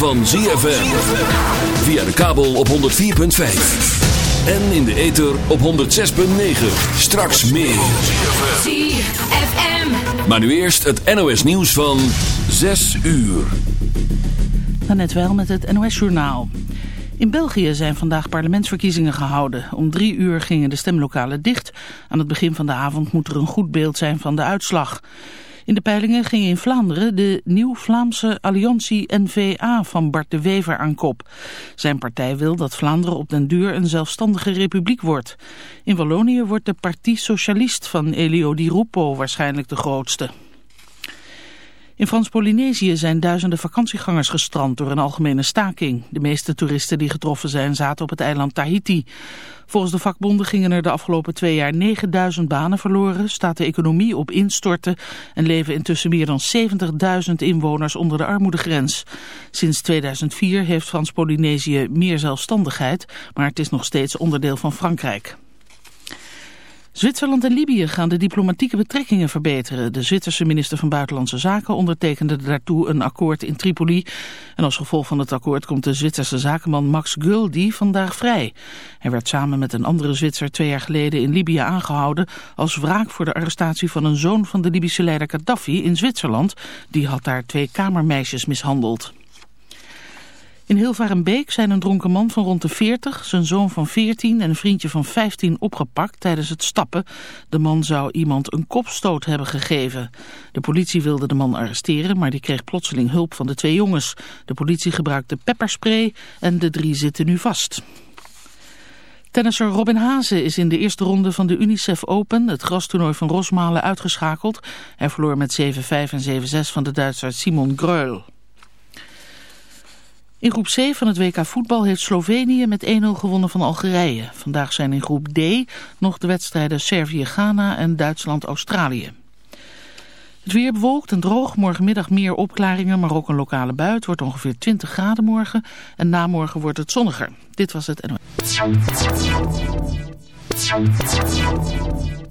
van ZFM. Via de kabel op 104.5. En in de ether op 106.9. Straks meer. ZFM. Maar nu eerst het NOS nieuws van 6 uur. net wel met het NOS-journaal. In België zijn vandaag parlementsverkiezingen gehouden. Om drie uur gingen de stemlokalen dicht. Aan het begin van de avond moet er een goed beeld zijn van de uitslag. In de peilingen ging in Vlaanderen de Nieuw-Vlaamse Alliantie NVA van Bart de Wever aan kop. Zijn partij wil dat Vlaanderen op den duur een zelfstandige republiek wordt. In Wallonië wordt de Partie Socialist van Elio Di Rupo waarschijnlijk de grootste. In Frans-Polynesië zijn duizenden vakantiegangers gestrand door een algemene staking. De meeste toeristen die getroffen zijn zaten op het eiland Tahiti. Volgens de vakbonden gingen er de afgelopen twee jaar 9000 banen verloren, staat de economie op instorten en leven intussen meer dan 70.000 inwoners onder de armoedegrens. Sinds 2004 heeft Frans-Polynesië meer zelfstandigheid, maar het is nog steeds onderdeel van Frankrijk. Zwitserland en Libië gaan de diplomatieke betrekkingen verbeteren. De Zwitserse minister van Buitenlandse Zaken ondertekende daartoe een akkoord in Tripoli. En als gevolg van het akkoord komt de Zwitserse zakenman Max Guldi vandaag vrij. Hij werd samen met een andere Zwitser twee jaar geleden in Libië aangehouden... als wraak voor de arrestatie van een zoon van de Libische leider Gaddafi in Zwitserland. Die had daar twee kamermeisjes mishandeld. In Hilvarenbeek zijn een dronken man van rond de 40, zijn zoon van 14 en een vriendje van 15 opgepakt tijdens het stappen. De man zou iemand een kopstoot hebben gegeven. De politie wilde de man arresteren, maar die kreeg plotseling hulp van de twee jongens. De politie gebruikte pepperspray en de drie zitten nu vast. Tennisser Robin Haase is in de eerste ronde van de UNICEF Open, het grastoernooi van Rosmalen, uitgeschakeld. Hij verloor met 7-5 en 7-6 van de Duitser Simon Greul. In groep C van het WK voetbal heeft Slovenië met 1-0 gewonnen van Algerije. Vandaag zijn in groep D nog de wedstrijden Servië-Ghana en Duitsland-Australië. Het weer bewolkt en droog. Morgenmiddag meer opklaringen, maar ook een lokale bui. Het wordt ongeveer 20 graden morgen. En namorgen wordt het zonniger. Dit was het NOS.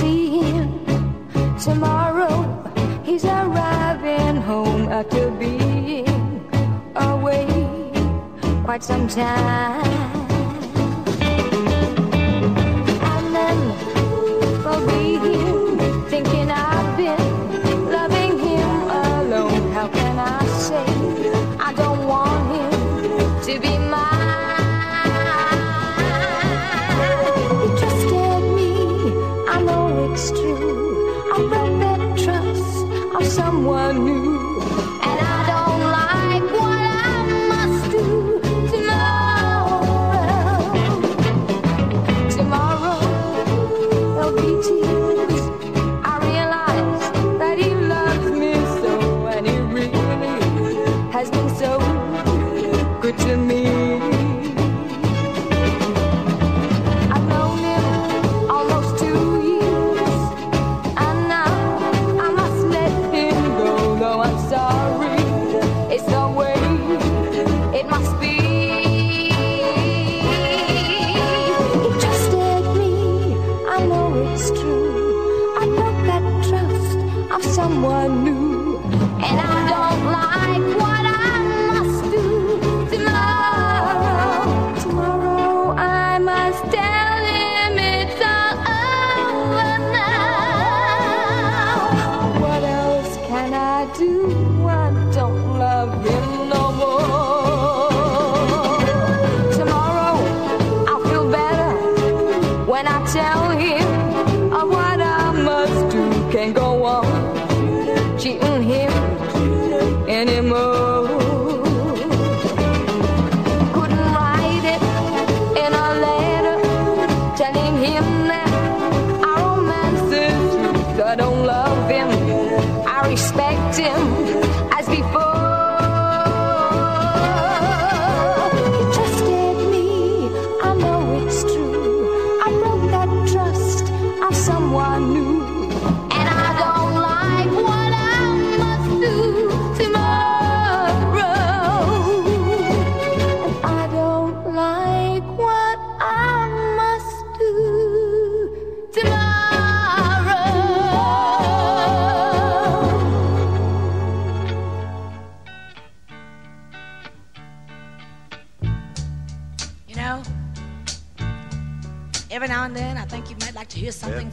see him tomorrow. He's arriving home after being away quite some time.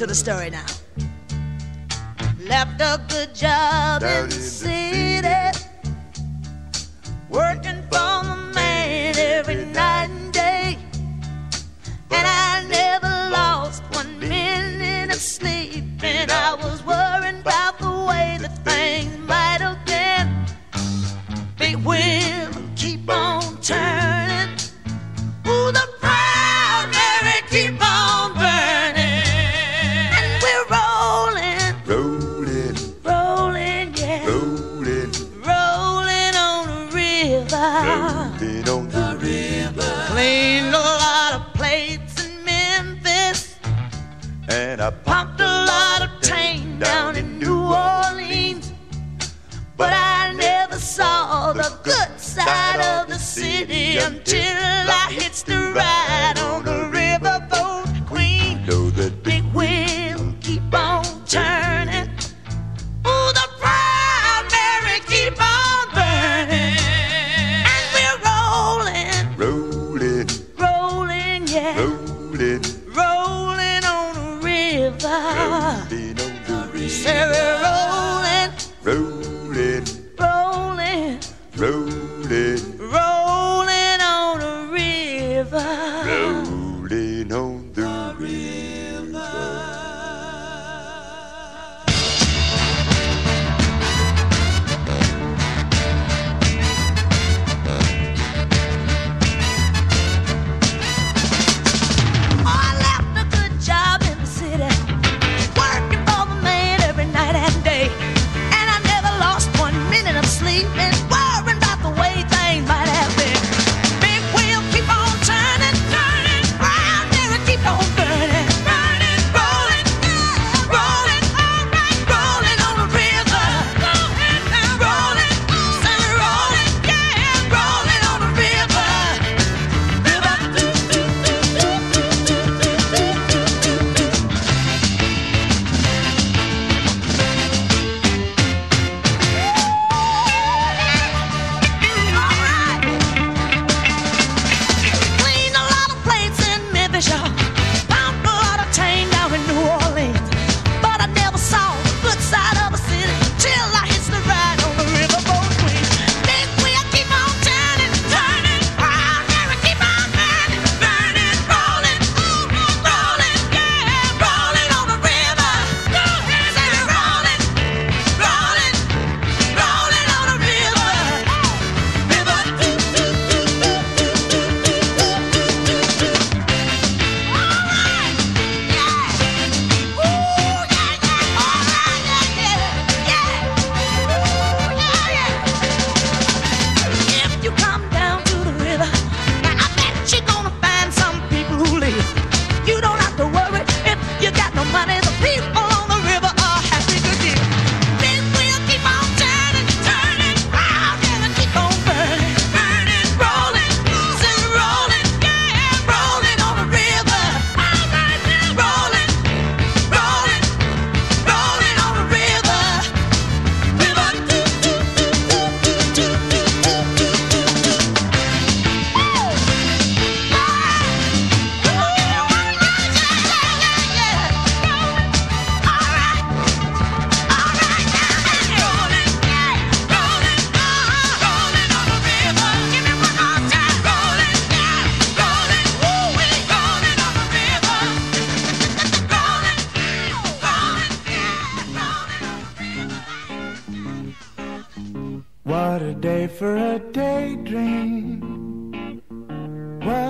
To the story now. Left a good job Down in the city, working for the man every night. empty.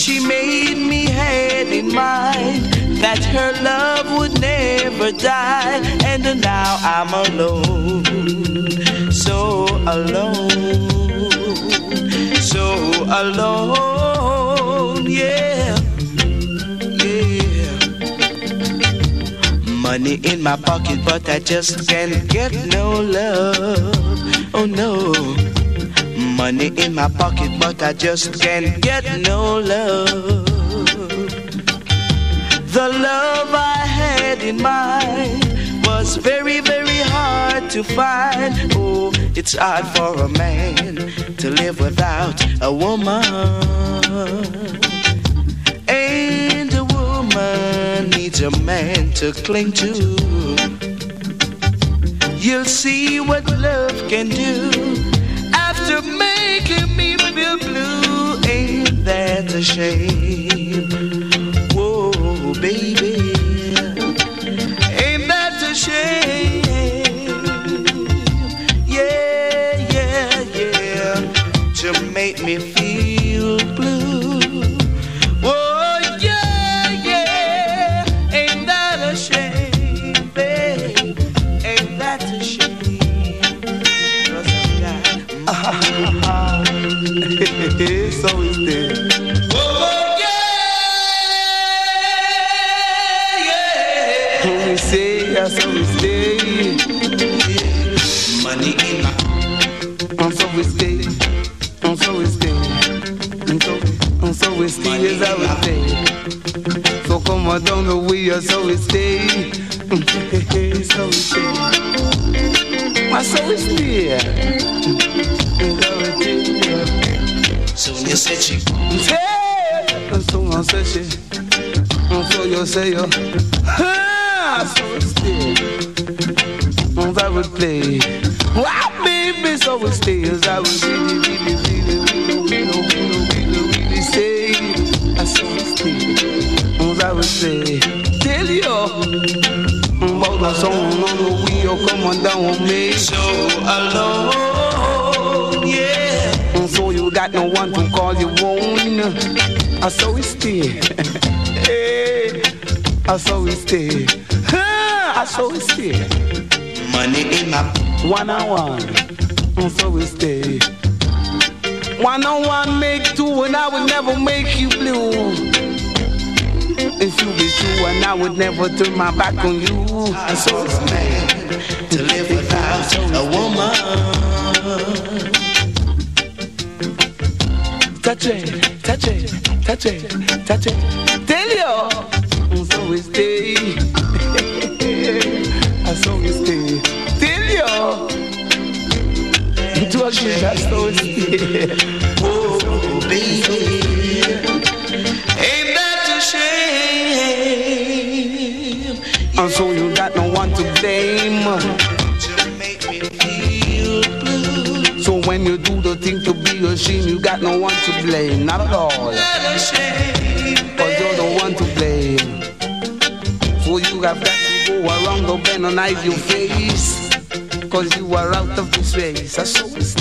She made me had in mind that her love would never die. And now I'm alone, so alone, so alone, yeah, yeah. Money in my pocket, but I just can't get no love. Oh no. Money in my pocket, but I just can't get no love. The love I had in mind was very, very hard to find. Oh, it's hard for a man to live without a woman. And a woman needs a man to cling to. You'll see what love can do after making me feel blue. Ain't that a shame? Whoa, baby. Ain't that a shame? Yeah, yeah, yeah. To make me stay. So come on down the so we stay. so we stay. And so we stay. So you said she. And so I said she. So you say you. Ah, so we stay. And I would play. Wow, baby, so we stay as I would really, really, really, really, really, really, really, song on the wheel, come on down with me. So alone, yeah. And so you got no one to call you own. I saw we stay. hey, I saw we stay. I saw we stay. Money in my one on one. And so we stay. One on one make two, and I will never make you blue. If you be true, and I would never turn my back on you. And so it's mad to live without a woman. Touch it, touch it, touch it, touch it. Tell you, so we stay. and so we stay. Tell you, a good, that's so stay. Oh, baby. Shame? And so you got no one to blame. So when you do the thing to be ashamed, you got no one to blame. Not at all. Cause you're the one to blame. So you have got to go around the bend and hide your face. Cause you are out of this race. That's So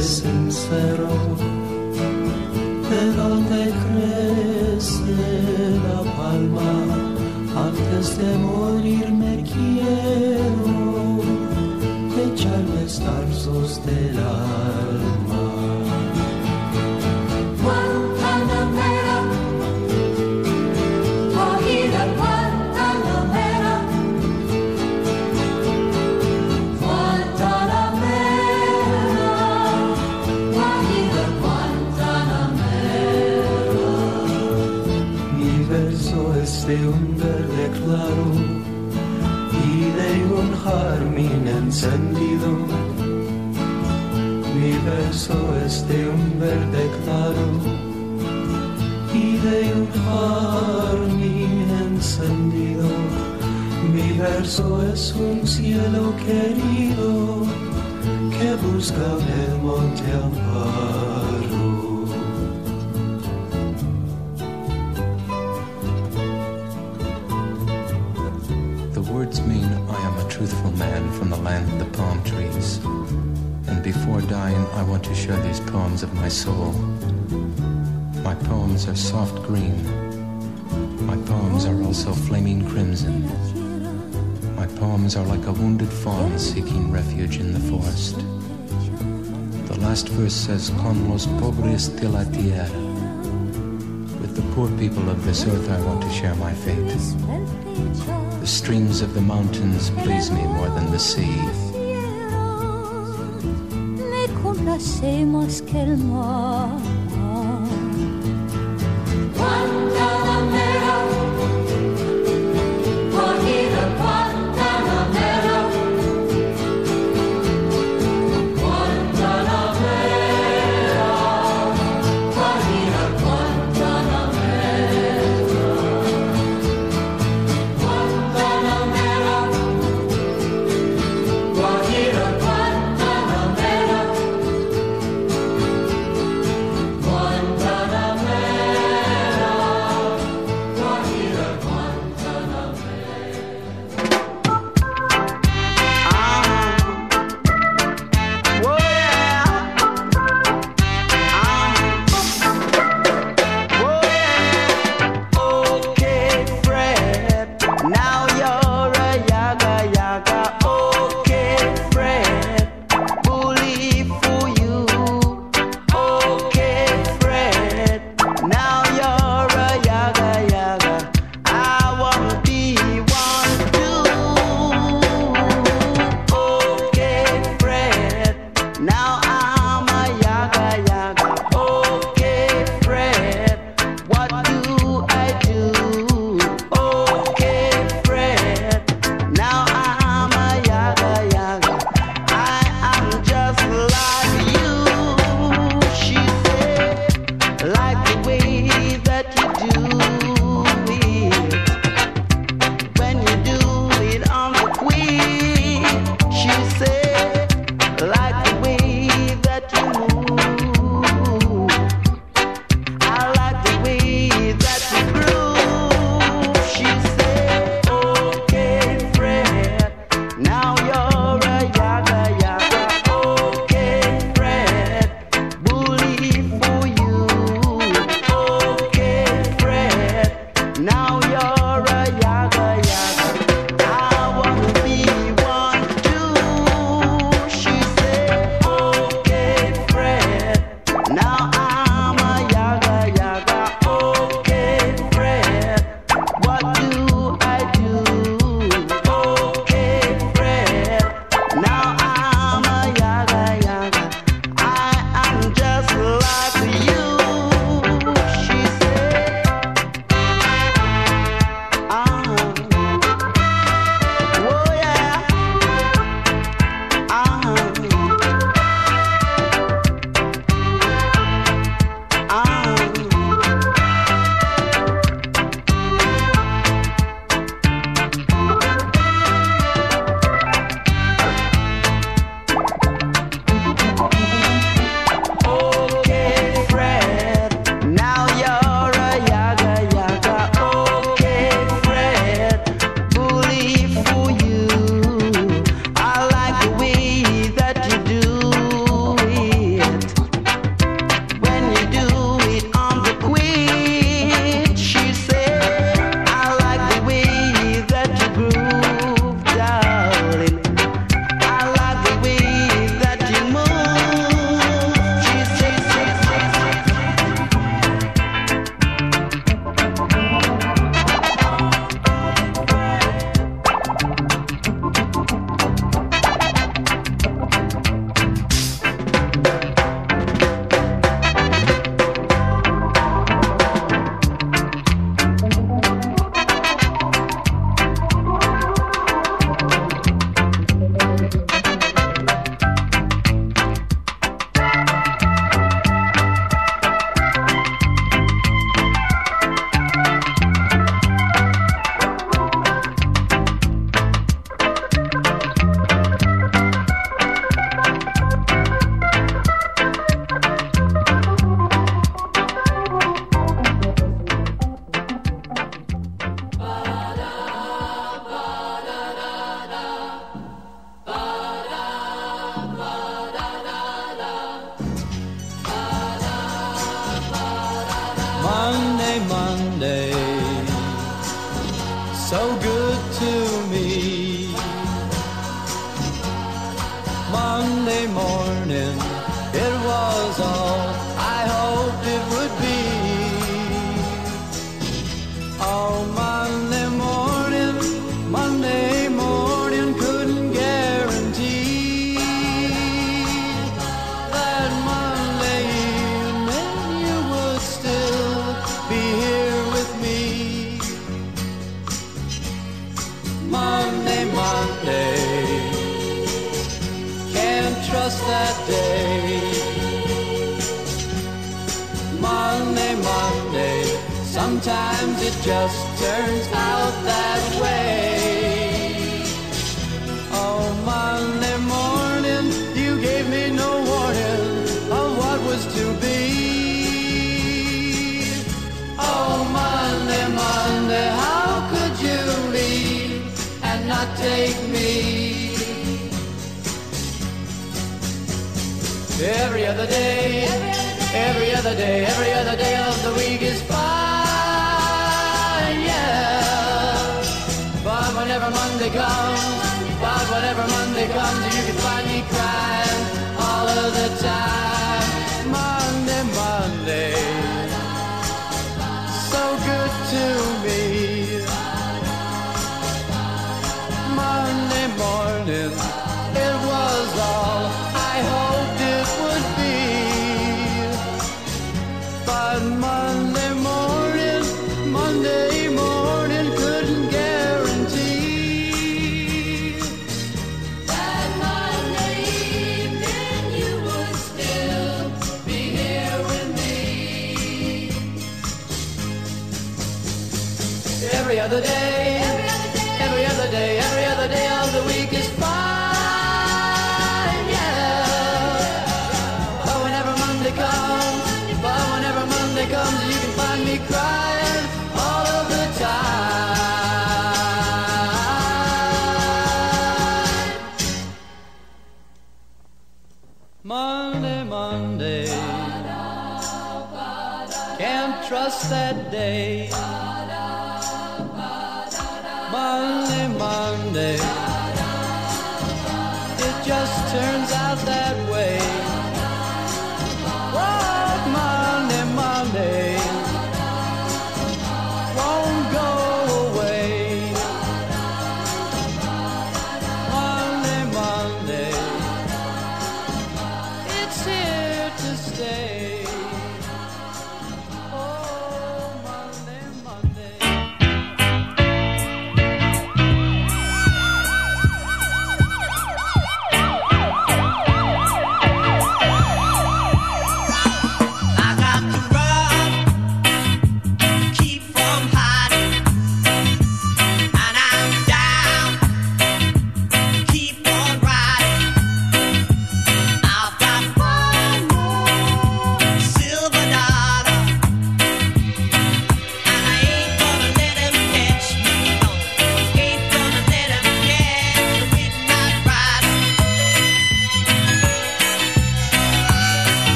seré sincero, pero te crece la palma. Antes de morir me quiero echarme los de la Mi es un cielo querido que busca el monte amparo. The words mean I am a truthful man from the land of the palm trees. And before dying, I want to share these poems of my soul. My poems are soft green. My poems are also flaming crimson. Poems are like a wounded fawn seeking refuge in the forest. The last verse says, Con los pobres de la tierra. With the poor people of this earth, I want to share my fate. The streams of the mountains please me more than the sea. Complace que el mar.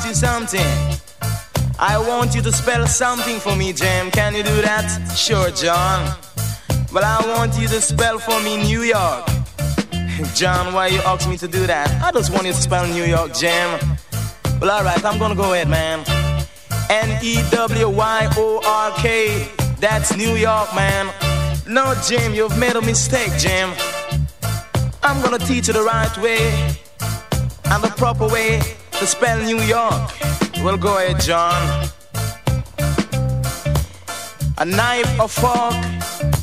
ask you something. I want you to spell something for me, Jam. Can you do that? Sure, John. But I want you to spell for me New York. John, why you ask me to do that? I just want you to spell New York, Jam. Well, alright, I'm gonna go ahead, man. N E W Y O R K. That's New York, man. No, Jim, you've made a mistake, Jim. I'm gonna teach you the right way and the proper way to spell New York. Well, go ahead, John. A knife, a fork,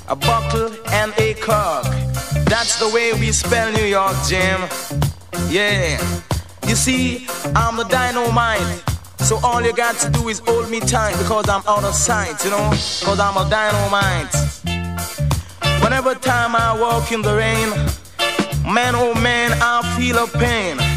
a buckle and a cork. That's the way we spell New York, Jim. Yeah. You see, I'm the dynamite. So all you got to do is hold me tight because I'm out of sight, you know? Because I'm a dynamite. Whenever time I walk in the rain, man oh man, I feel a pain.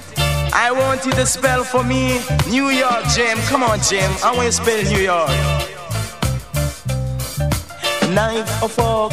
I want you to spell for me New York, Jim. Come on, Jim. I want you to spell New York. Night of all.